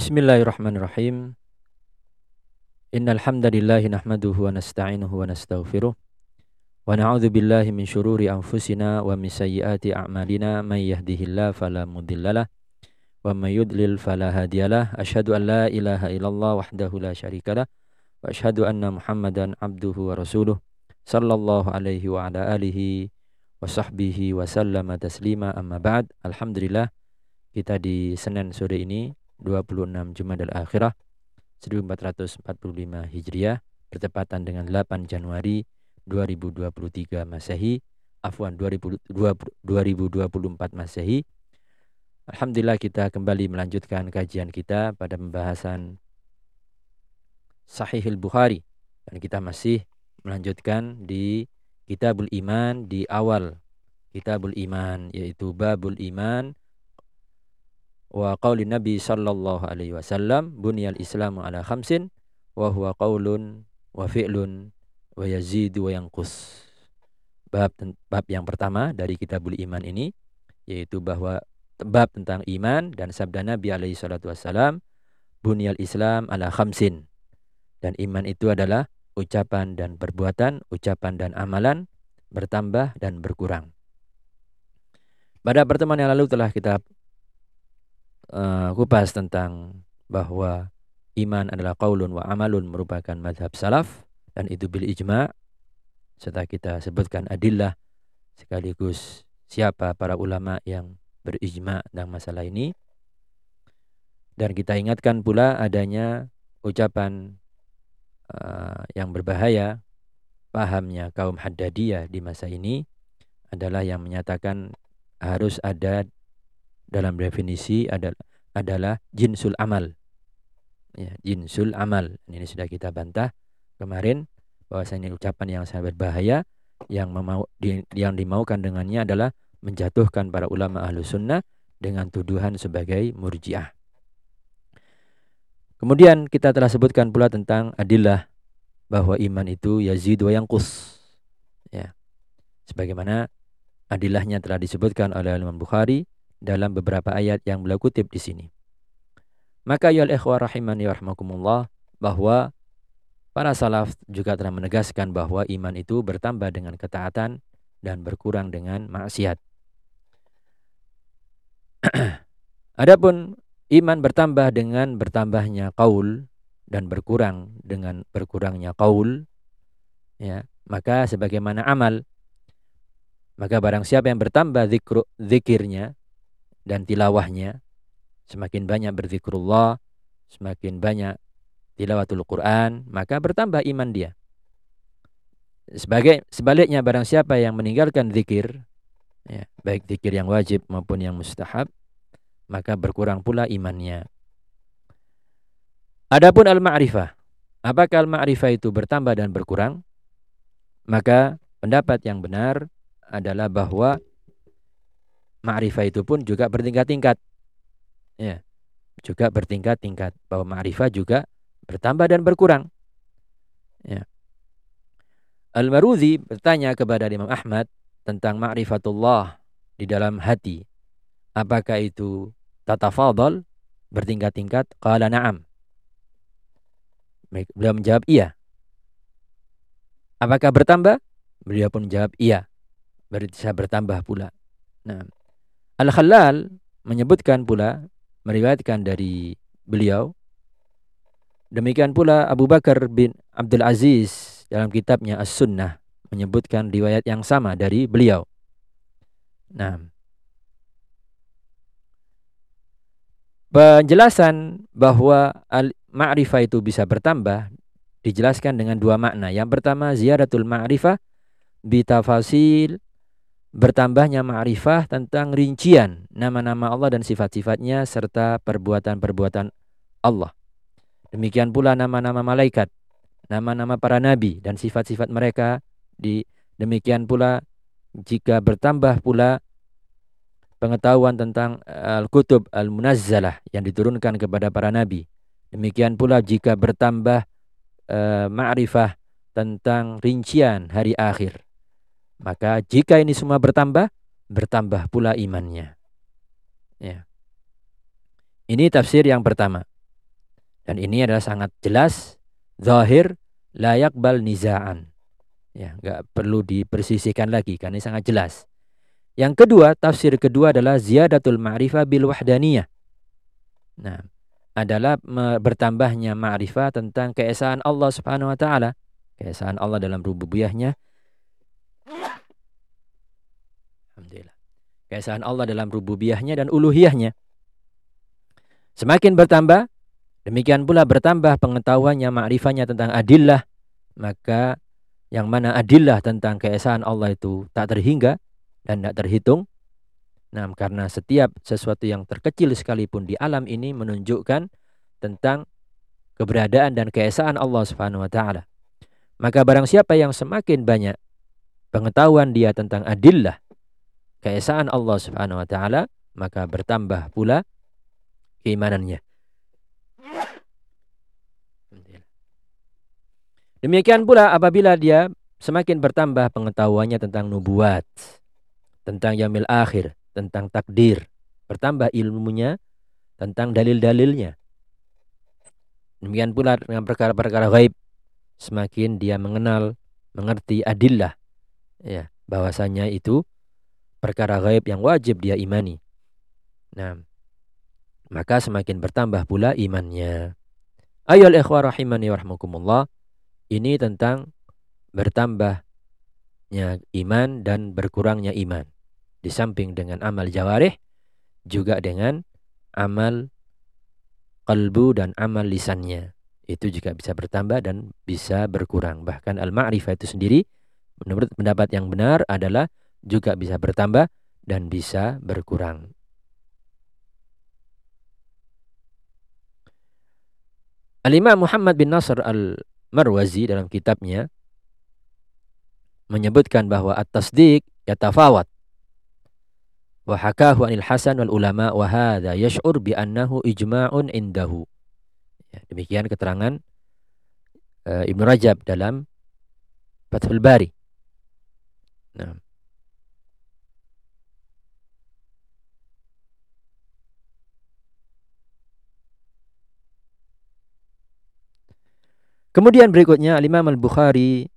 Bismillahirrahmanirrahim. Innal hamdalillah nahmaduhu wa nasta'inuhu wa nastaghfiruh. Wa na'udzu billahi min syururi anfusina wa min sayyiati a'malina may yahdihillahu fala mudhillalah wa may yudlil fala hadiyalah. Asyhadu an la ilaha illallah wahdahu la syarikalah wa asyhadu anna Muhammadan abduhu wa rasuluh sallallahu alaihi wa ala alihi wa sahbihi wa sallama taslima amma ba'd. Alhamdulillah kita di Senin sore ini 26 Jumadal Akhirah 1445 Hijriah bertepatan dengan 8 Januari 2023 Masehi afwan 2024 Masehi. Alhamdulillah kita kembali melanjutkan kajian kita pada pembahasan Sahihul Bukhari dan kita masih melanjutkan di Kitabul Iman di awal Kitabul Iman yaitu Babul Iman wa qauli Nabi sallallahu alaihi wasallam bunyal Islamu ala khamsin wa huwa qaulun wa fi'lun wa yazidu wa yanqus. Bab bab yang pertama dari kitabul iman ini yaitu bahwa bab tentang iman dan sabda Nabi alaihi salatu wasallam bunyal Islam ala khamsin. Dan iman itu adalah ucapan dan perbuatan, ucapan dan amalan bertambah dan berkurang. Pada pertemuan yang lalu telah kita uh, kupas tentang bahwa iman adalah qaulun wa amalun merupakan madhab salaf dan itu bil ijma serta kita sebutkan adillah sekaligus siapa para ulama yang berijma tentang masalah ini. Dan kita ingatkan pula adanya ucapan uh, yang berbahaya pahamnya kaum Haddadiyah di masa ini adalah yang menyatakan harus ada dalam definisi adalah adalah jinsul amal. Ya, jinsul amal. Ini sudah kita bantah kemarin bahwasanya ucapan yang sangat berbahaya yang memau, di, yang dimaukan dengannya adalah menjatuhkan para ulama ahlu sunnah dengan tuduhan sebagai murjiah. Kemudian kita telah sebutkan pula tentang adillah bahwa iman itu yazid wa yanqus. Ya. Sebagaimana adillahnya telah disebutkan oleh Imam Bukhari dalam beberapa ayat yang beliau kutip di sini. Maka ya ikhwah rahimani rahmakumullah bahwa para salaf juga telah menegaskan bahwa iman itu bertambah dengan ketaatan dan berkurang dengan maksiat. Adapun iman bertambah dengan bertambahnya kaul dan berkurang dengan berkurangnya kaul ya maka sebagaimana amal maka barang siapa yang bertambah zikru, zikirnya dan tilawahnya semakin banyak berzikrullah semakin banyak tilawatul Quran maka bertambah iman dia. Sebagai sebaliknya barang siapa yang meninggalkan zikir ya, baik zikir yang wajib maupun yang mustahab maka berkurang pula imannya. Adapun al-ma'rifah apakah al-ma'rifah itu bertambah dan berkurang? Maka pendapat yang benar adalah bahwa ma'rifah itu pun juga bertingkat-tingkat. Ya. Juga bertingkat-tingkat bahwa ma'rifah juga bertambah dan berkurang. Ya. Al-Maruzi bertanya kepada Imam Ahmad tentang ma'rifatullah di dalam hati. Apakah itu tatafadhal bertingkat-tingkat? Qala na'am. Beliau menjawab iya. Apakah bertambah? Beliau pun menjawab iya. Berarti bisa bertambah pula. Nah, Al-Khalal menyebutkan pula meriwayatkan dari beliau demikian pula Abu Bakar bin Abdul Aziz dalam kitabnya As-Sunnah menyebutkan riwayat yang sama dari beliau. Nah, penjelasan bahwa al-ma'rifah itu bisa bertambah dijelaskan dengan dua makna. Yang pertama ziyaratul ma'rifah bitafasil bertambahnya ma'rifah tentang rincian nama-nama Allah dan sifat-sifatnya serta perbuatan-perbuatan Allah. Demikian pula nama-nama malaikat, nama-nama para nabi dan sifat-sifat mereka di demikian pula jika bertambah pula pengetahuan tentang al-kutub al-munazzalah yang diturunkan kepada para nabi. Demikian pula jika bertambah uh, ma'rifah tentang rincian hari akhir maka jika ini semua bertambah, bertambah pula imannya. Ya. Ini tafsir yang pertama. Dan ini adalah sangat jelas, zahir, layak bal nizaan. Ya, enggak perlu dipersisihkan lagi karena ini sangat jelas. Yang kedua, tafsir kedua adalah ziyadatul ma'rifah bil wahdaniyah. Nah, adalah bertambahnya ma'rifah tentang keesaan Allah Subhanahu wa taala, keesaan Allah dalam rububiyahnya. Alhamdulillah. Keesaan Allah dalam rububiyahnya dan uluhiyahnya. Semakin bertambah, demikian pula bertambah pengetahuannya, makrifahnya tentang adillah, maka yang mana adillah tentang keesaan Allah itu tak terhingga dan tak terhitung. Nah, karena setiap sesuatu yang terkecil sekalipun di alam ini menunjukkan tentang keberadaan dan keesaan Allah Subhanahu wa taala. Maka barang siapa yang semakin banyak pengetahuan dia tentang adillah keesaan Allah Subhanahu wa taala, maka bertambah pula keimanannya. Demikian pula apabila dia semakin bertambah pengetahuannya tentang nubuat, tentang yamil akhir, tentang takdir, bertambah ilmunya tentang dalil-dalilnya. Demikian pula dengan perkara-perkara gaib, semakin dia mengenal, mengerti adillah, ya, bahwasanya itu perkara gaib yang wajib dia imani. Nah, maka semakin bertambah pula imannya. Ayol ikhwah rahimani warahmukumullah. Ini tentang bertambahnya iman dan berkurangnya iman. Di samping dengan amal jawarih, juga dengan amal kalbu dan amal lisannya. Itu juga bisa bertambah dan bisa berkurang. Bahkan al-ma'rifah itu sendiri, menurut pendapat yang benar adalah juga bisa bertambah dan bisa berkurang. Al-Imam Muhammad bin Nasr al-Marwazi dalam kitabnya menyebutkan bahwa at-tasdiq yatafawat wa hakahu anil Hasan wal ulama wa hadha yash'ur bi annahu ijma'un indahu. Ya, demikian keterangan uh, Ibnu Rajab dalam Fathul Bari. Nah. Kemudian berikutnya Imam Al-Bukhari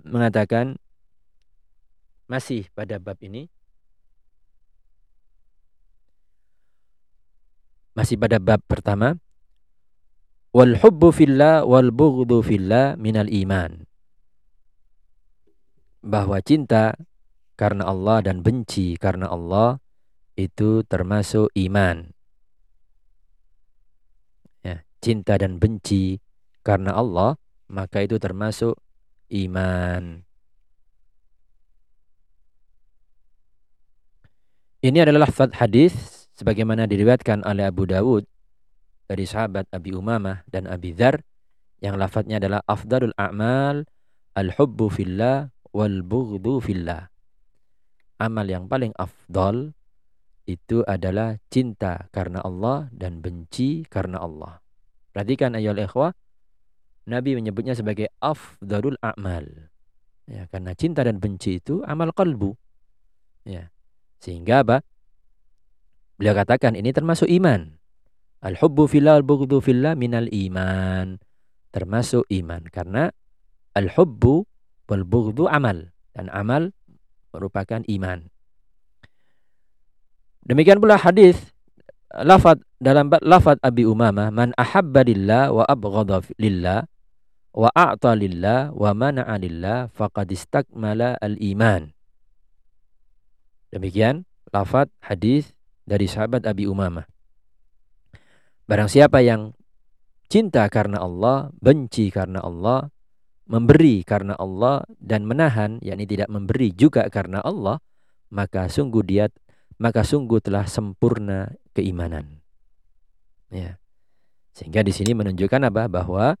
mengatakan masih pada bab ini masih pada bab pertama wal hubbu fillah wal bughdhu fillah minal iman. Bahwa cinta karena Allah dan benci karena Allah itu termasuk iman. Ya cinta dan benci karena Allah, maka itu termasuk iman. Ini adalah lafaz hadis sebagaimana diriwayatkan oleh Abu Dawud dari sahabat Abi Umamah dan Abi Dzar yang lafadznya adalah afdalul a'mal al-hubbu fillah wal bughdhu fillah. Amal yang paling afdal itu adalah cinta karena Allah dan benci karena Allah. Perhatikan ayol ikhwah, Nabi menyebutnya sebagai afdalul a'mal. Ya, karena cinta dan benci itu amal kalbu. Ya. Sehingga apa? Beliau katakan ini termasuk iman. Al-hubbu fillah al-bughdhu fillah minal iman. Termasuk iman karena al-hubbu wal bughdhu amal dan amal merupakan iman. Demikian pula hadis lafaz dalam lafaz Abi Umamah man ahabba lillah wa abghadha lillah wa a'ta lillah wa mana'a lillah faqad istakmala al-iman. Demikian lafaz hadis dari sahabat Abi Umamah. Barang siapa yang cinta karena Allah, benci karena Allah, memberi karena Allah dan menahan yakni tidak memberi juga karena Allah, maka sungguh dia maka sungguh telah sempurna keimanan. Ya. Sehingga di sini menunjukkan apa? Bahwa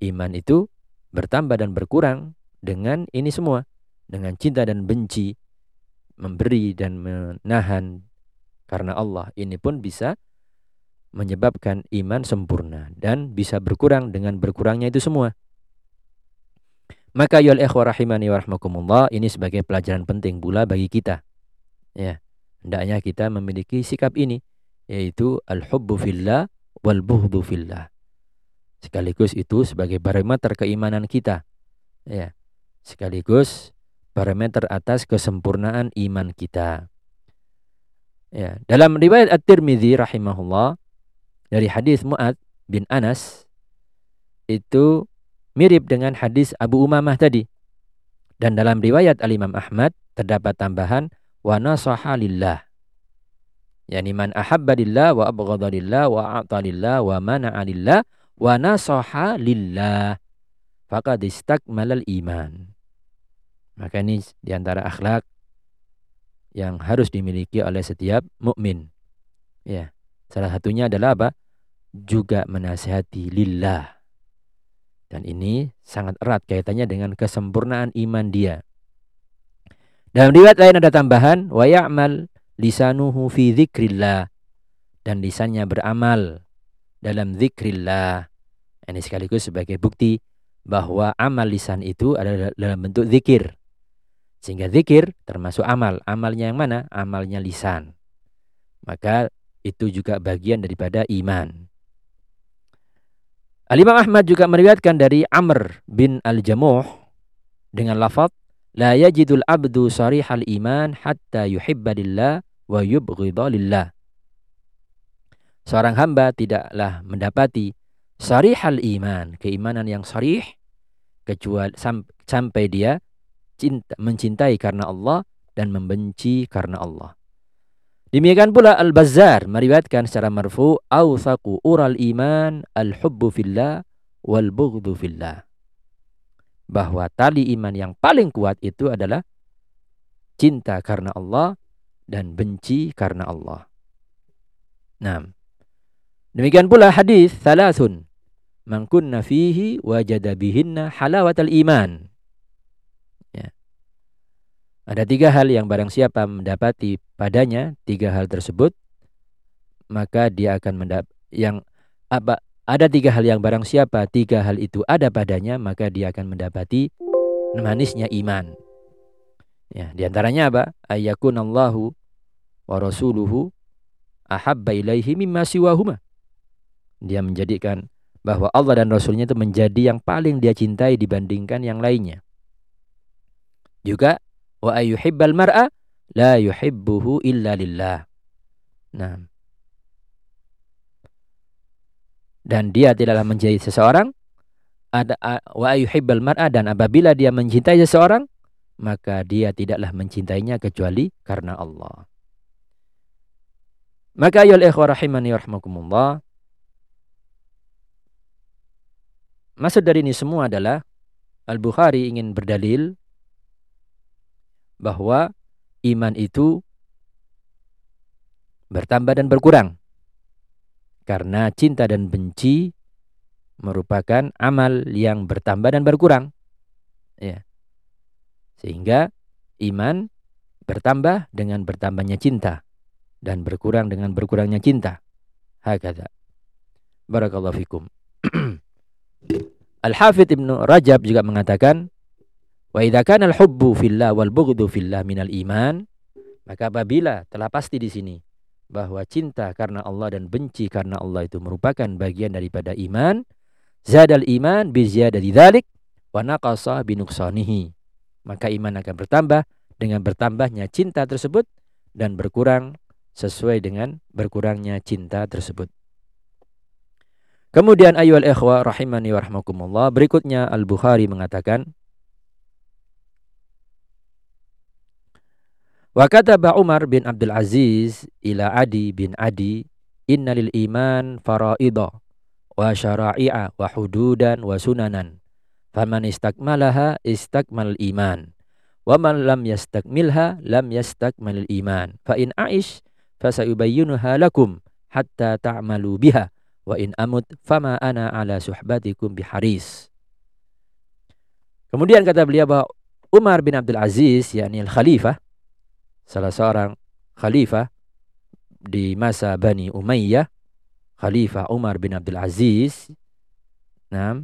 iman itu bertambah dan berkurang dengan ini semua, dengan cinta dan benci, memberi dan menahan karena Allah. Ini pun bisa menyebabkan iman sempurna dan bisa berkurang dengan berkurangnya itu semua. Maka yul ikhwah rahimani wa rahmakumullah ini sebagai pelajaran penting pula bagi kita. Ya, hendaknya kita memiliki sikap ini yaitu al-hubbu fillah wal buhdu fillah Sekaligus itu sebagai barometer keimanan kita. Ya. Sekaligus barometer atas kesempurnaan iman kita. Ya, dalam riwayat At-Tirmidzi rahimahullah dari hadis Mu'ad bin Anas itu mirip dengan hadis Abu Umamah tadi. Dan dalam riwayat Al-Imam Ahmad terdapat tambahan wa nasaha lillah. Yani man ahabba lillah wa abghadha lillah wa a'ta lillah wa mana'a lillah wa nasaha lillah faqad istakmalal iman. Maka ini di antara akhlak yang harus dimiliki oleh setiap mukmin. Ya, salah satunya adalah apa? Juga menasihati lillah. Dan ini sangat erat kaitannya dengan kesempurnaan iman dia. Dalam riwayat lain ada tambahan wa ya'mal lisanuhu fi dzikrillah dan lisannya beramal dalam zikrillah. Ini sekaligus sebagai bukti bahwa amal lisan itu adalah dalam bentuk zikir. Sehingga zikir termasuk amal. Amalnya yang mana? Amalnya lisan. Maka itu juga bagian daripada iman. Al-Imam Ahmad juga meriwayatkan dari Amr bin Al-Jamuh dengan lafaz la yajidul abdu sarihal iman hatta yuhibba lillah wa yubghidha lillah. Seorang hamba tidaklah mendapati sarihal iman, keimanan yang sarih kecuali sampai dia cinta, mencintai karena Allah dan membenci karena Allah. Demikian pula Al-Bazzar meriwayatkan secara marfu awthaqu ural iman al-hubbu fillah wal bughdhu fillah. Bahwa tali iman yang paling kuat itu adalah cinta karena Allah dan benci karena Allah. Nah, demikian pula hadis thalathun man kunna fihi wajada bihinna halawatal iman. Ada tiga hal yang barang siapa mendapati padanya tiga hal tersebut, maka dia akan mendap yang apa ada tiga hal yang barang siapa tiga hal itu ada padanya, maka dia akan mendapati manisnya iman. Ya, di antaranya apa? Allahu wa rasuluhu ahabba ilaihi mimma siwahuma. Dia menjadikan bahwa Allah dan Rasulnya itu menjadi yang paling dia cintai dibandingkan yang lainnya. Juga wa ayyuhibbal mar'a la yuhibbuhu illa lillah. Nah. Dan dia tidaklah menjadi seseorang ada wa ayyuhibbal mar'a dan apabila dia mencintai seseorang maka dia tidaklah mencintainya kecuali karena Allah. Maka ayol ikhwah rahimani rahmakumullah. Maksud dari ini semua adalah Al-Bukhari ingin berdalil bahwa iman itu bertambah dan berkurang. Karena cinta dan benci merupakan amal yang bertambah dan berkurang. Ya. Sehingga iman bertambah dengan bertambahnya cinta dan berkurang dengan berkurangnya cinta. Hakata. Barakallahu fikum. Al-Hafidh Ibnu Rajab juga mengatakan Wa idza kana al-hubbu fillah wal bughdhu fillah minal iman, maka apabila telah pasti di sini bahwa cinta karena Allah dan benci karena Allah itu merupakan bagian daripada iman, zadal iman bi ziyadati dzalik wa naqasa bi nuqsanihi. Maka iman akan bertambah dengan bertambahnya cinta tersebut dan berkurang sesuai dengan berkurangnya cinta tersebut. Kemudian ayyuhal ikhwa rahimani wa rahmakumullah berikutnya Al-Bukhari mengatakan Wa kataba Umar bin Abdul Aziz ila Adi bin Adi inna lil iman faraida wa syara'i'a wa hududan wa sunanan. Faman istakmalaha istakmal iman. Wa man lam yastakmilha lam yastakmal iman. Fa in aish fasayubayyinuha lakum hatta ta'malu biha wa in amut fama ana ala suhbatikum biharis Kemudian kata beliau bahwa Umar bin Abdul Aziz yakni al-khalifah salah seorang khalifah di masa Bani Umayyah, Khalifah Umar bin Abdul Aziz. Nah,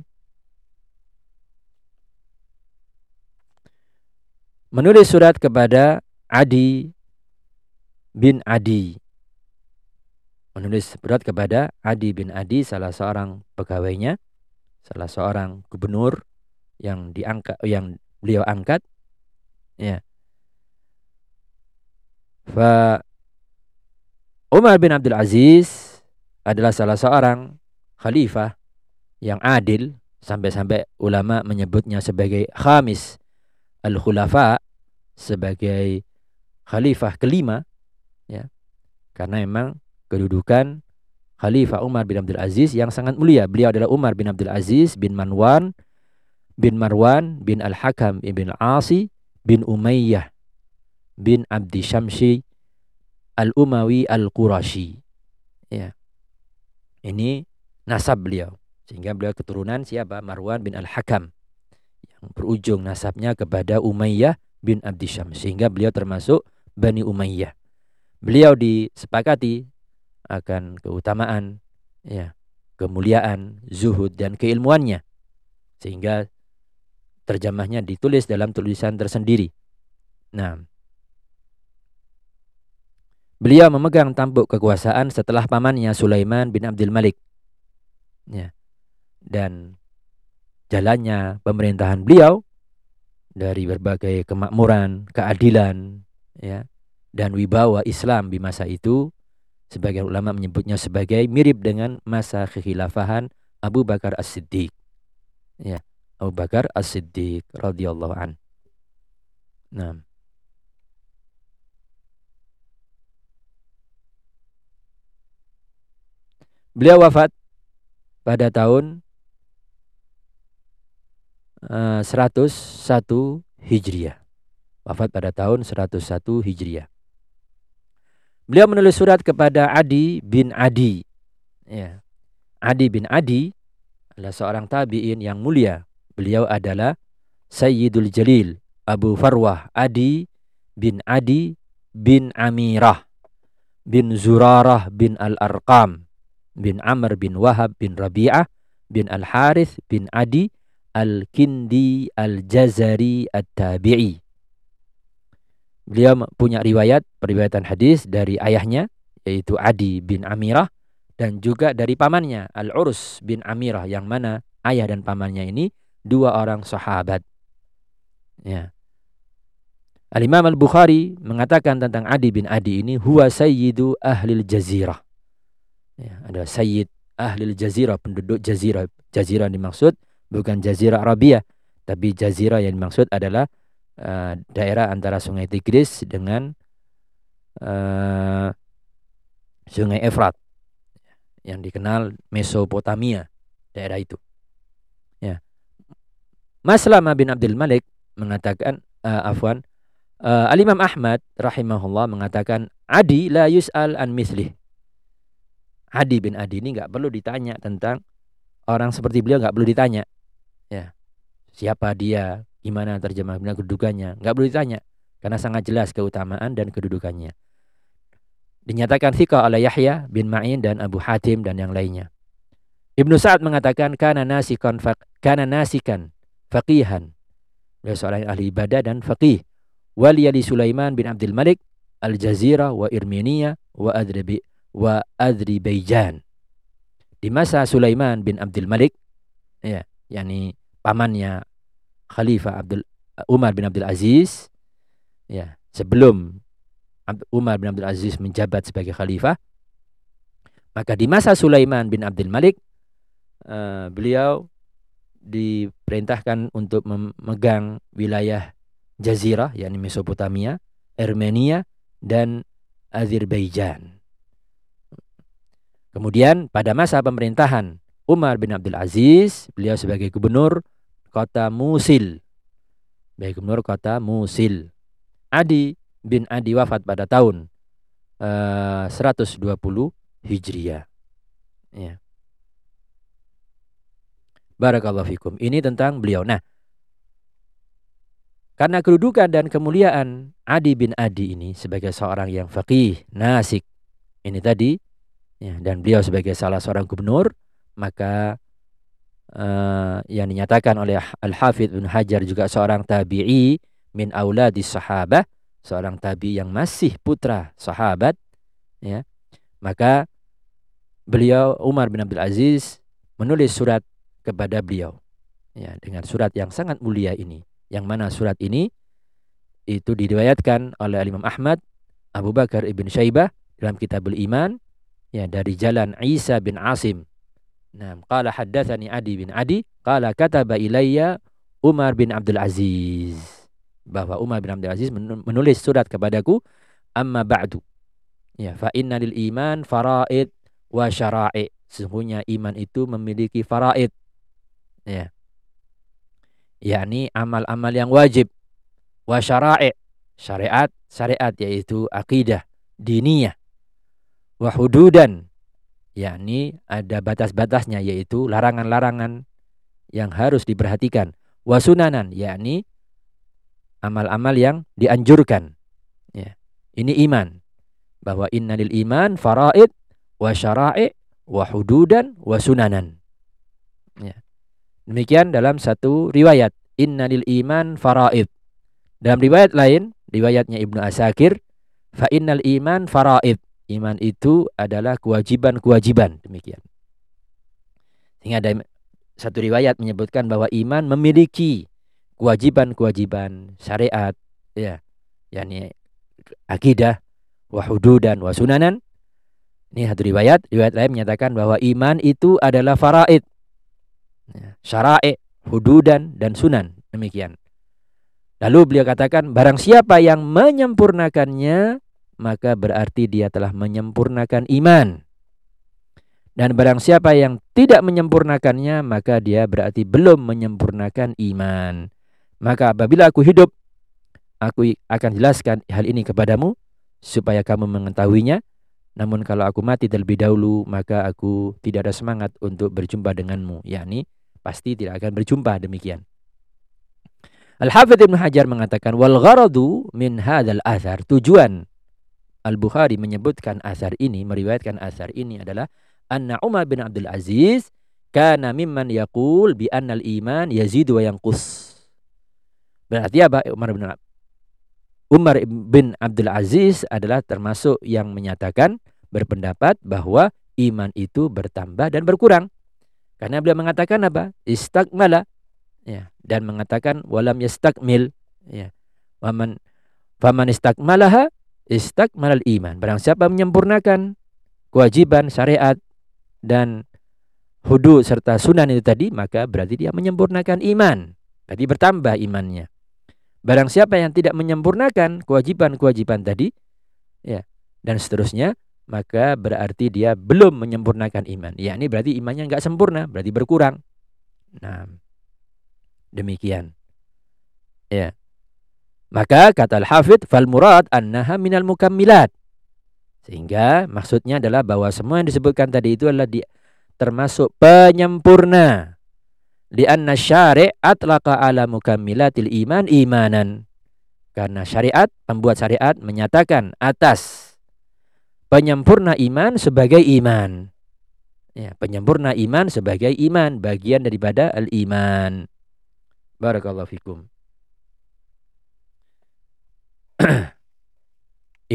menulis surat kepada Adi bin Adi. Menulis surat kepada Adi bin Adi, salah seorang pegawainya, salah seorang gubernur yang diangkat yang beliau angkat. Ya. Fa Umar bin Abdul Aziz adalah salah seorang khalifah yang adil sampai-sampai ulama menyebutnya sebagai khamis al-khulafa sebagai khalifah kelima ya. Karena memang kedudukan Khalifah Umar bin Abdul Aziz yang sangat mulia. Beliau adalah Umar bin Abdul Aziz bin Manwan bin Marwan bin Al-Hakam ibn Asi bin Umayyah bin Abdi Syamsi Al-Umawi Al-Qurashi. Ya. Ini nasab beliau. Sehingga beliau keturunan siapa? Marwan bin Al-Hakam. Yang berujung nasabnya kepada Umayyah bin Abdi Syams. Sehingga beliau termasuk Bani Umayyah. Beliau disepakati akan keutamaan, ya, kemuliaan, zuhud dan keilmuannya. Sehingga terjemahnya ditulis dalam tulisan tersendiri. Nah, beliau memegang tampuk kekuasaan setelah pamannya Sulaiman bin Abdul Malik. Ya. Dan jalannya pemerintahan beliau dari berbagai kemakmuran, keadilan, ya, dan wibawa Islam di masa itu Sebagian ulama menyebutnya sebagai mirip dengan masa kekhilafahan Abu Bakar As-Siddiq. Ya, Abu Bakar As-Siddiq radhiyallahu an. Nah. Beliau wafat pada tahun uh, eh, 101 Hijriah. Wafat pada tahun 101 Hijriah. Beliau menulis surat kepada Adi bin Adi. Ya. Adi bin Adi adalah seorang tabi'in yang mulia. Beliau adalah Sayyidul Jalil Abu Farwah Adi bin Adi bin Amirah bin Zurarah bin Al-Arqam bin Amr bin Wahab bin Rabi'ah bin Al-Harith bin Adi Al-Kindi Al-Jazari At-Tabi'i. Beliau punya riwayat, periwayatan hadis dari ayahnya, yaitu Adi bin Amirah, dan juga dari pamannya, Al-Urus bin Amirah, yang mana ayah dan pamannya ini dua orang sahabat. Ya. Al-Imam Al-Bukhari mengatakan tentang Adi bin Adi ini, huwa sayyidu ahlil jazirah. Ya, ada sayyid ahlil jazirah, penduduk jazirah. Jazirah dimaksud bukan jazirah Arabia, tapi jazirah yang dimaksud adalah uh, daerah antara Sungai Tigris dengan uh, Sungai Efrat yang dikenal Mesopotamia daerah itu. Ya. Maslama bin Abdul Malik mengatakan uh, afwan uh, Al Imam Ahmad rahimahullah mengatakan Adi la yus'al an mislih. Adi bin Adi ini nggak perlu ditanya tentang orang seperti beliau nggak perlu ditanya. Ya. Siapa dia, Gimana terjemah benar kedudukannya? Enggak perlu ditanya karena sangat jelas keutamaan dan kedudukannya. Dinyatakan thiqah oleh Yahya bin Ma'in dan Abu Hatim dan yang lainnya. Ibnu Sa'ad mengatakan kana nasikan kana nasikan faqihan. Beliau seorang ahli ibadah dan faqih. Waliyali Sulaiman bin Abdul Malik Al-Jazirah wa Irminia wa Adribi wa Adribaijan. Di masa Sulaiman bin Abdul Malik ya, yakni pamannya Khalifah Abdul Umar bin Abdul Aziz ya sebelum Umar bin Abdul Aziz menjabat sebagai khalifah maka di masa Sulaiman bin Abdul Malik uh, beliau diperintahkan untuk memegang wilayah Jazirah yakni Mesopotamia, Armenia dan Azerbaijan. Kemudian pada masa pemerintahan Umar bin Abdul Aziz, beliau sebagai gubernur kota Musil. Baik gubernur kota Musil. Adi bin Adi wafat pada tahun uh, 120 Hijriah. Ya. Barakallahu fikum. Ini tentang beliau. Nah, karena kedudukan dan kemuliaan Adi bin Adi ini sebagai seorang yang faqih, nasik. Ini tadi ya, dan beliau sebagai salah seorang gubernur, maka uh, yang dinyatakan oleh Al-Hafidh Ibn Hajar juga seorang tabi'i min di sahabah, seorang tabi yang masih putra sahabat ya. Maka beliau Umar bin Abdul Aziz menulis surat kepada beliau. Ya, dengan surat yang sangat mulia ini. Yang mana surat ini itu diriwayatkan oleh Imam Ahmad, Abu Bakar ibn Syaibah dalam Kitabul Iman ya dari jalan Isa bin Asim. Nah, qala haddatsani Adi bin Adi, qala kataba ilayya Umar bin Abdul Aziz. Bahwa Umar bin Abdul Aziz menulis surat kepadaku amma ba'du. Ya, fa inna lil iman faraid wa syara'i. Sesungguhnya iman itu memiliki faraid. Ya. yakni amal-amal yang wajib wa syara'i syariat syariat yaitu akidah diniyah wa hududan yakni ada batas-batasnya yaitu larangan-larangan yang harus diperhatikan. Wa sunanan yakni amal-amal yang dianjurkan. Ya ini iman. Bahwa innalil iman faraid wa syara'i wa hududan wa sunanan. Ya demikian dalam satu riwayat. Innalil iman faraid. Dalam riwayat lain, riwayatnya Ibnu Asakir, fa innal iman faraid. Iman itu adalah kewajiban-kewajiban, demikian. Sehingga ada satu riwayat menyebutkan bahwa iman memiliki kewajiban-kewajiban syariat, ya, yakni akidah, wa hududan wa sunanan. Ini satu riwayat, riwayat lain menyatakan bahwa iman itu adalah faraid. Ya, syara'i, hududan dan sunan, demikian. Lalu beliau katakan, barang siapa yang menyempurnakannya, maka berarti dia telah menyempurnakan iman. Dan barang siapa yang tidak menyempurnakannya, maka dia berarti belum menyempurnakan iman. Maka apabila aku hidup, aku akan jelaskan hal ini kepadamu, supaya kamu mengetahuinya. Namun kalau aku mati terlebih dahulu, maka aku tidak ada semangat untuk berjumpa denganmu. yakni pasti tidak akan berjumpa demikian. Al-Hafidh Ibn Hajar mengatakan wal gharadu min hadzal athar. Tujuan Al-Bukhari menyebutkan asar ini, meriwayatkan asar ini adalah anna Umar bin Abdul Aziz kana mimman yaqul bi annal iman yazidu wa yanqus. Berarti apa? Umar bin Umar bin Abdul Aziz adalah termasuk yang menyatakan berpendapat bahwa iman itu bertambah dan berkurang. Karena beliau mengatakan apa? Istakmala ya dan mengatakan walam yastakmil ya waman faman istakmalaha istakmalal iman barang siapa menyempurnakan kewajiban syariat dan hudu serta sunan itu tadi maka berarti dia menyempurnakan iman berarti bertambah imannya barang siapa yang tidak menyempurnakan kewajiban-kewajiban tadi ya dan seterusnya maka berarti dia belum menyempurnakan iman. Ya, ini berarti imannya enggak sempurna, berarti berkurang. Nah, Demikian. Ya. Maka kata Al-Hafidh fal murad annaha minal mukammilat. Sehingga maksudnya adalah bahwa semua yang disebutkan tadi itu adalah di, termasuk penyempurna. Di anna syari' atlaqa ala mukammilatil iman imanan. Karena syariat, pembuat syariat menyatakan atas penyempurna iman sebagai iman. Ya, penyempurna iman sebagai iman, bagian daripada al-iman. Barakallahu fikum.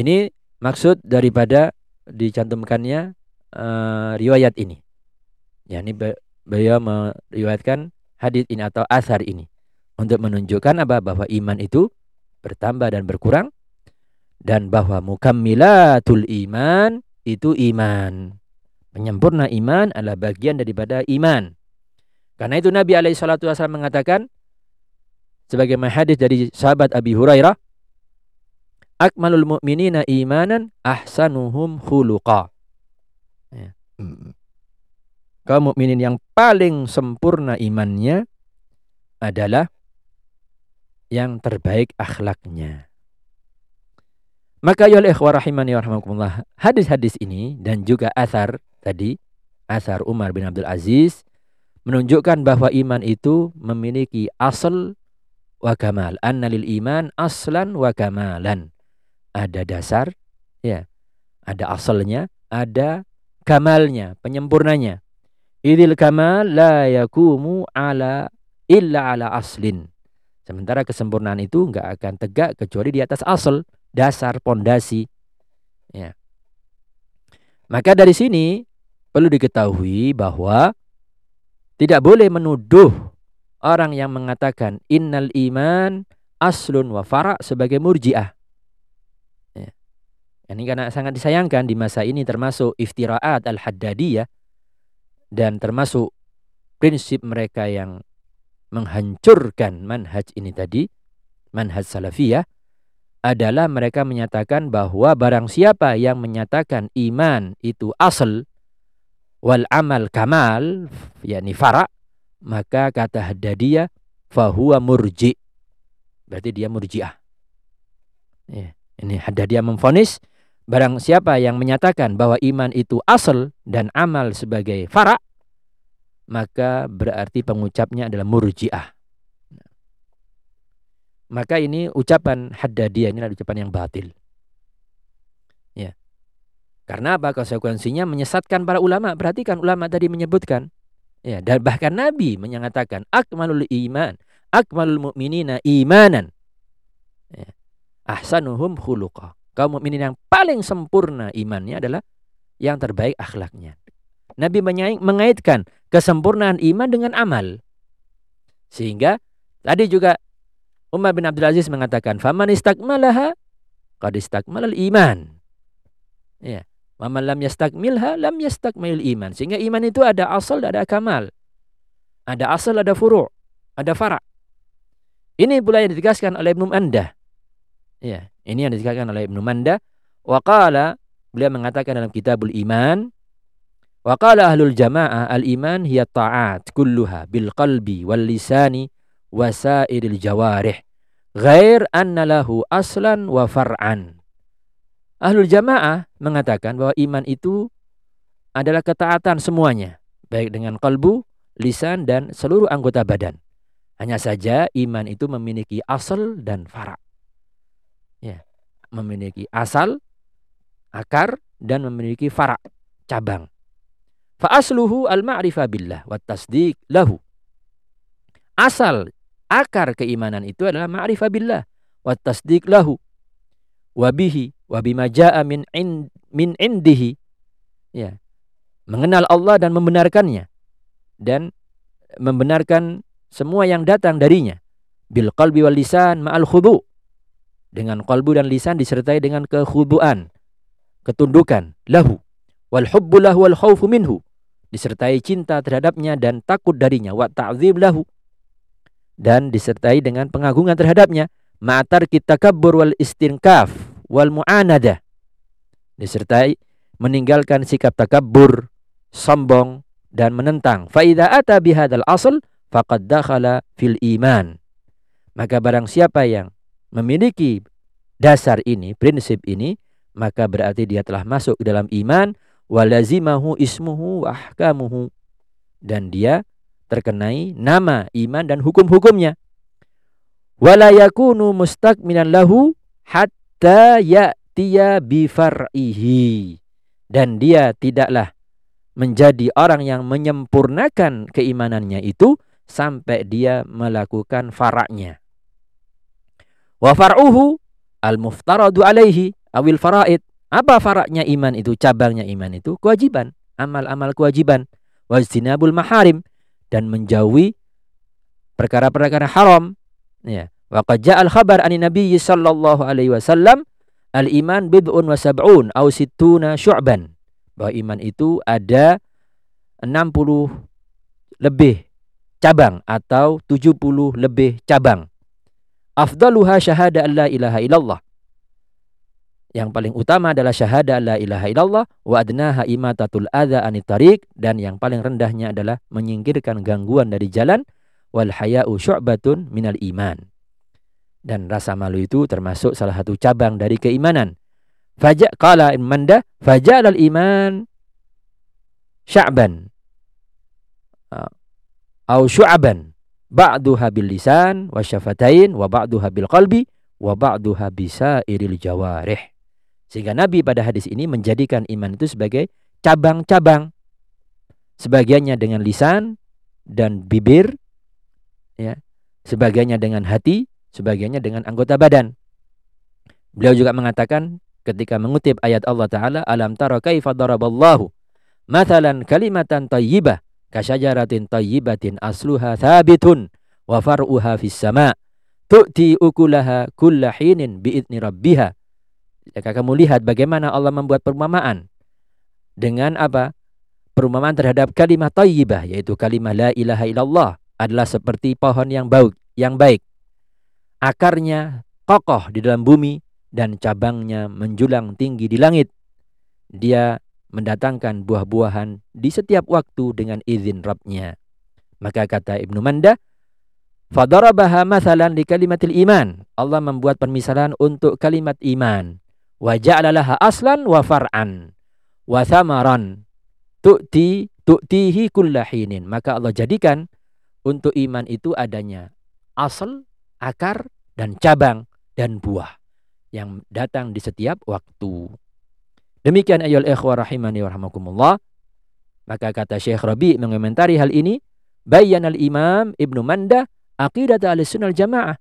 ini maksud daripada dicantumkannya uh, riwayat ini. Ya, ini beliau meriwayatkan hadis ini atau asar ini untuk menunjukkan apa bahwa iman itu bertambah dan berkurang dan bahwa mukammilatul iman itu iman. Penyempurna iman adalah bagian daripada iman. Karena itu Nabi alaihi salatu wasallam mengatakan sebagaimana hadis dari sahabat Abi Hurairah akmalul mu'minina imanan ahsanuhum khuluqa ya. kaum mukminin yang paling sempurna imannya adalah yang terbaik akhlaknya maka ya ikhwah rahimani warahmatullah hadis-hadis ini dan juga asar tadi asar Umar bin Abdul Aziz menunjukkan bahwa iman itu memiliki asal wa kamal. Anna lil iman aslan wa kamalan. Ada dasar, ya. Ada asalnya, ada kamalnya, penyempurnanya. Idil kamal la yakumu ala illa ala aslin. Sementara kesempurnaan itu enggak akan tegak kecuali di atas asal, dasar, pondasi. Ya. Maka dari sini perlu diketahui bahwa tidak boleh menuduh orang yang mengatakan innal iman aslun wa fara sebagai murjiah. Ini karena sangat disayangkan di masa ini termasuk iftiraat al-haddadiyah dan termasuk prinsip mereka yang menghancurkan manhaj ini tadi, manhaj salafiyah, adalah mereka menyatakan bahwa barang siapa yang menyatakan iman itu asal wal amal kamal yakni fara maka kata Haddadiyah fahuwa murji. Berarti dia murjiah. Ya, ini Haddadiyah memfonis barang siapa yang menyatakan bahwa iman itu asal dan amal sebagai fara maka berarti pengucapnya adalah murjiah maka ini ucapan Haddadiyah ini adalah ucapan yang batil karena apa konsekuensinya menyesatkan para ulama. Perhatikan ulama tadi menyebutkan. Ya, dan bahkan Nabi menyatakan akmalul iman, akmalul mu'minina imanan. Ya. Ahsanuhum khuluqa. Kaum mukminin yang paling sempurna imannya adalah yang terbaik akhlaknya. Nabi mengaitkan kesempurnaan iman dengan amal. Sehingga tadi juga Umar bin Abdul Aziz mengatakan, "Faman istakmalaha qad istakmalal iman." Ya. Waman lam yastakmilha lam yastakmil iman. Sehingga iman itu ada asal ada kamal. Ada asal ada furu' ada fara'. Ini pula yang ditegaskan oleh Ibnu Mandah. Ya, ini yang ditegaskan oleh Ibnu Mandah. Wa qala beliau mengatakan dalam Kitabul Iman Wa qala ahlul jamaah al-iman hiya ta'at kulluha bil qalbi wal lisani wa sairil jawarih ghair anna lahu aslan wa far'an. Ahlul jamaah mengatakan bahwa iman itu adalah ketaatan semuanya. Baik dengan kalbu, lisan, dan seluruh anggota badan. Hanya saja iman itu memiliki asal dan fara. Memiliki asal, akar, dan memiliki fara, cabang. Fa'asluhu al-ma'rifah billah wa tasdiq lahu. Asal, akar keimanan itu adalah ma'rifah billah wa tasdiq lahu. Wabihi wa bima jaa min in, min indihi ya mengenal Allah dan membenarkannya dan membenarkan semua yang datang darinya bil qalbi wal lisan ma'al khudu dengan kalbu dan lisan disertai dengan kekhuduan ketundukan lahu wal hubbu lahu wal khaufu minhu disertai cinta terhadapnya dan takut darinya wa ta'zim lahu dan disertai dengan pengagungan terhadapnya ma'atar kita kabur wal istinkaf wal mu'anadah disertai meninggalkan sikap takabbur, sombong dan menentang. Fa idza ata bihadzal asl faqad dakhala fil iman. Maka barang siapa yang memiliki dasar ini, prinsip ini, maka berarti dia telah masuk ke dalam iman walazimahu ismuhu wa ahkamuhu dan dia terkenai nama iman dan hukum-hukumnya. Wala yakunu mustakmilan lahu hat hatta ya'tiya bifar'ihi. Dan dia tidaklah menjadi orang yang menyempurnakan keimanannya itu sampai dia melakukan faraknya. Wa far'uhu al-muftaradu alaihi awil faraid. Apa faraknya iman itu? Cabangnya iman itu kewajiban, amal-amal kewajiban. Wajtinabul maharim dan menjauhi perkara-perkara haram. Ya. Wa qad ja'al khabar ani Nabi sallallahu alaihi wasallam al-iman bid'un wa sab'un au sittuna syu'ban. Bahwa iman itu ada 60 lebih cabang atau 70 lebih cabang. Afdaluha syahada an la ilaha illallah. Yang paling utama adalah syahada la ilaha illallah wa adnaha imatatul adza anit tariq dan yang paling rendahnya adalah menyingkirkan gangguan dari jalan wal haya'u syu'batun minal iman dan rasa malu itu termasuk salah satu cabang dari keimanan. Faja qala manda fajal al iman sya'ban au syu'aban ba'duha bil lisan wa syafatain wa ba'duha bil qalbi wa ba'duha bisairil jawarih. Sehingga Nabi pada hadis ini menjadikan iman itu sebagai cabang-cabang. Sebagiannya dengan lisan dan bibir ya, sebagiannya dengan hati sebagiannya dengan anggota badan. Beliau juga mengatakan ketika mengutip ayat Allah Ta'ala, Alam tara kaifa daraballahu mathalan kalimatan tayyibah kasyajaratin tayyibatin asluha thabitun wa far'uha fis sama. Tu'ti ukulaha kulla hinin bi'idni rabbiha. Jika kamu lihat bagaimana Allah membuat perumpamaan dengan apa? Perumpamaan terhadap kalimat tayyibah yaitu kalimat la ilaha illallah adalah seperti pohon yang baik yang baik. Akarnya kokoh di dalam bumi dan cabangnya menjulang tinggi di langit. Dia mendatangkan buah-buahan di setiap waktu dengan izin Rabbnya. Maka kata Ibnu Manda, Fadarabaha masalan di kalimatil iman. Allah membuat permisalan untuk kalimat iman. Wa ja'lalaha aslan wa far'an. Wa thamaran. Tu'ti tu'tihi kullahinin. Maka Allah jadikan untuk iman itu adanya asal, akar, dan cabang, dan buah. Yang datang di setiap waktu. Demikian ayol ikhwah rahimani wa Maka kata Syekh Rabi mengomentari hal ini, bayan al-imam Ibnu Manda aqidat al-sunnah jamaah.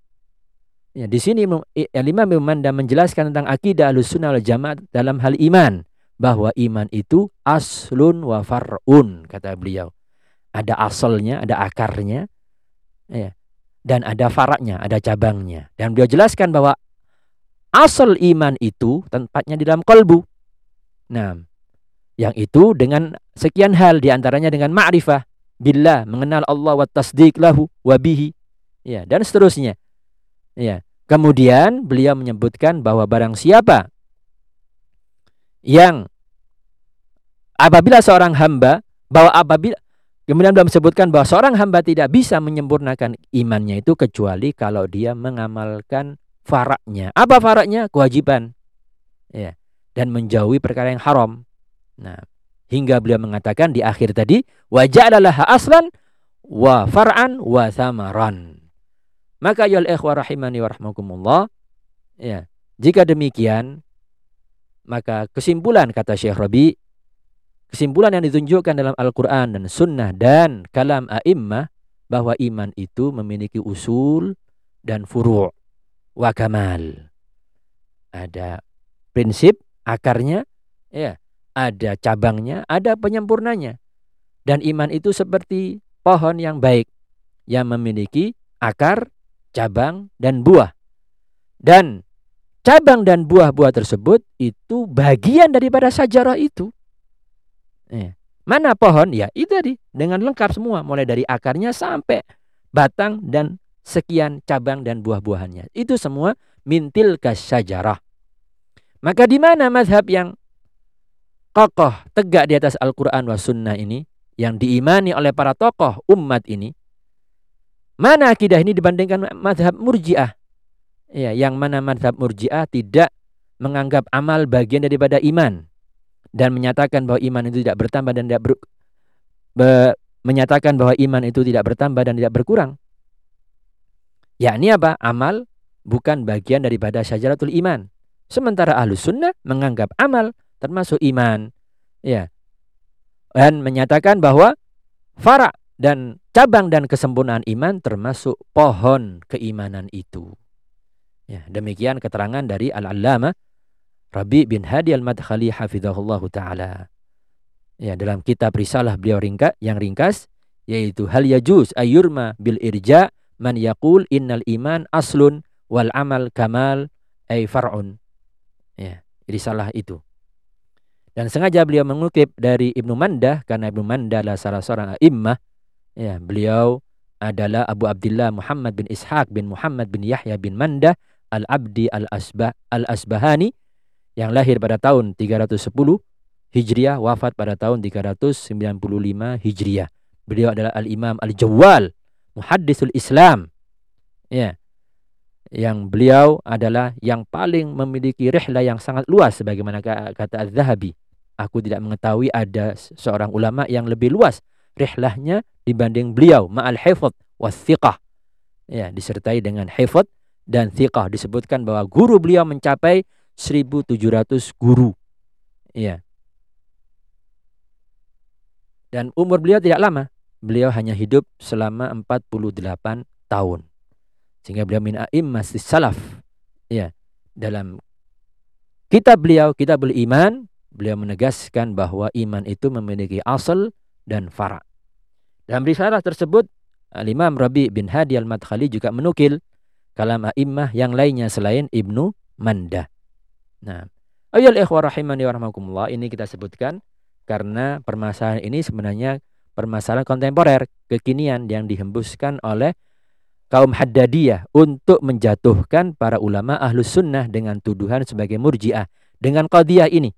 Ya, di sini Imam Ibnu Manda menjelaskan tentang akidah al-sunnah jamaah dalam hal iman. Bahwa iman itu aslun wa far'un, kata beliau. Ada asalnya, ada akarnya, ya, dan ada faraknya, ada cabangnya. Dan beliau jelaskan bahwa asal iman itu tempatnya di dalam kolbu. Nah, yang itu dengan sekian hal di antaranya dengan ma'rifah billah, mengenal Allah wa tasdik lahu wa bihi. Ya, dan seterusnya. Ya. Kemudian beliau menyebutkan bahwa barang siapa yang apabila seorang hamba bahwa apabila kemudian beliau menyebutkan bahwa seorang hamba tidak bisa menyempurnakan imannya itu kecuali kalau dia mengamalkan faraknya. Apa faraknya? Kewajiban. Ya dan menjauhi perkara yang haram. Nah, hingga beliau mengatakan di akhir tadi wa ja'alaha aslan wa far'an wa thamaran. Maka ya ikhwah rahimani wa rahmakumullah, ya, jika demikian maka kesimpulan kata Syekh Rabi kesimpulan yang ditunjukkan dalam Al-Qur'an dan sunnah dan kalam a'immah bahwa iman itu memiliki usul dan furu' wa kamal. Ada prinsip akarnya, ya, ada cabangnya, ada penyempurnanya. Dan iman itu seperti pohon yang baik yang memiliki akar, cabang dan buah. Dan cabang dan buah-buah tersebut itu bagian daripada sajarah itu. Ya. Mana pohon? Ya itu tadi dengan lengkap semua mulai dari akarnya sampai batang dan sekian cabang dan buah-buahannya. Itu semua mintil sajarah. Maka di mana mazhab yang kokoh, tegak di atas Al-Quran wa sunnah ini, yang diimani oleh para tokoh umat ini, mana akidah ini dibandingkan mazhab murjiah? Ya, yang mana mazhab murjiah tidak menganggap amal bagian daripada iman dan menyatakan bahwa iman itu tidak bertambah dan tidak ber, be, menyatakan bahwa iman itu tidak bertambah dan tidak berkurang. Ya, ini apa? Amal bukan bagian daripada syajaratul iman. Sementara ahlu sunnah menganggap amal termasuk iman. Ya. Dan menyatakan bahwa farak dan cabang dan kesempurnaan iman termasuk pohon keimanan itu. Ya, demikian keterangan dari Al-Allamah Rabi bin Hadi Al-Madkhali hafizahullah taala. Ya, dalam kitab risalah beliau ringkas yang ringkas yaitu hal yajuz ayurma bil irja man yaqul innal iman aslun wal amal kamal ay far'un. Ya, risalah itu. Dan sengaja beliau mengutip dari Ibnu Mandah karena Ibnu Mandah adalah salah seorang imam. Ya, beliau adalah Abu Abdullah Muhammad bin Ishaq bin Muhammad bin Yahya bin Mandah Al-Abdi Al-Asbah Al-Asbahani yang lahir pada tahun 310 Hijriah wafat pada tahun 395 Hijriah. Beliau adalah Al-Imam Al-Jawwal, Muhaddisul Islam. Ya yang beliau adalah yang paling memiliki rihlah yang sangat luas sebagaimana kata Az-Zahabi. Aku tidak mengetahui ada seorang ulama yang lebih luas rihlahnya dibanding beliau ma'al hifdz was thiqah. Ya, disertai dengan hifdz dan thiqah disebutkan bahwa guru beliau mencapai 1700 guru. Ya. Dan umur beliau tidak lama. Beliau hanya hidup selama 48 tahun. Sehingga beliau min masih salaf. Ya, dalam kitab beliau, kitab iman, beliau menegaskan bahwa iman itu memiliki asal dan fara. Dalam risalah tersebut Al-Imam Rabi bin Hadi Al-Madkhali juga menukil kalam a'immah yang lainnya selain Ibnu Manda. Nah, ayol ikhwah rahimani wa ini kita sebutkan karena permasalahan ini sebenarnya permasalahan kontemporer, kekinian yang dihembuskan oleh kaum Haddadiyah untuk menjatuhkan para ulama ahlus sunnah dengan tuduhan sebagai murjiah dengan qadiyah ini.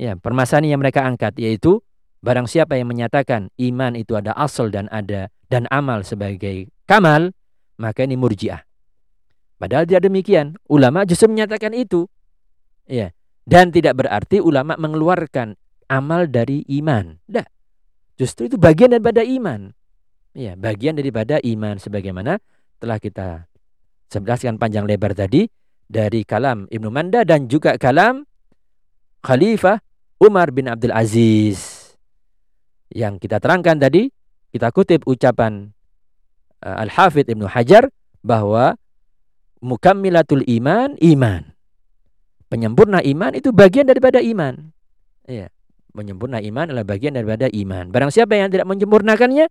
Ya, permasalahan yang mereka angkat yaitu barang siapa yang menyatakan iman itu ada asal dan ada dan amal sebagai kamal, maka ini murjiah. Padahal tidak demikian. Ulama justru menyatakan itu. Ya. Dan tidak berarti ulama mengeluarkan amal dari iman. Tidak. Justru itu bagian daripada iman. Ya, bagian daripada iman sebagaimana telah kita jelaskan panjang lebar tadi dari kalam Ibnu Manda dan juga kalam Khalifah Umar bin Abdul Aziz. Yang kita terangkan tadi, kita kutip ucapan uh, Al-Hafidh Ibnu Hajar bahwa mukammilatul iman iman. Penyempurna iman itu bagian daripada iman. Iya menyempurna iman adalah bagian daripada iman. Barang siapa yang tidak menyempurnakannya,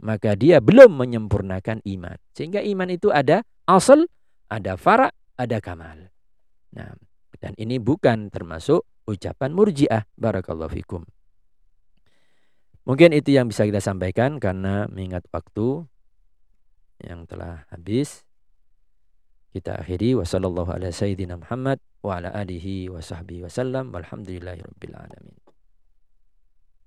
maka dia belum menyempurnakan iman. Sehingga iman itu ada asal, ada fara, ada kamal. Nah, dan ini bukan termasuk ucapan murjiah. Barakallahu fikum. Mungkin itu yang bisa kita sampaikan karena mengingat waktu yang telah habis. Kita akhiri wasallallahu ala sayyidina Muhammad wa ala alihi wa sahbihi wasallam walhamdulillahi rabbil alamin.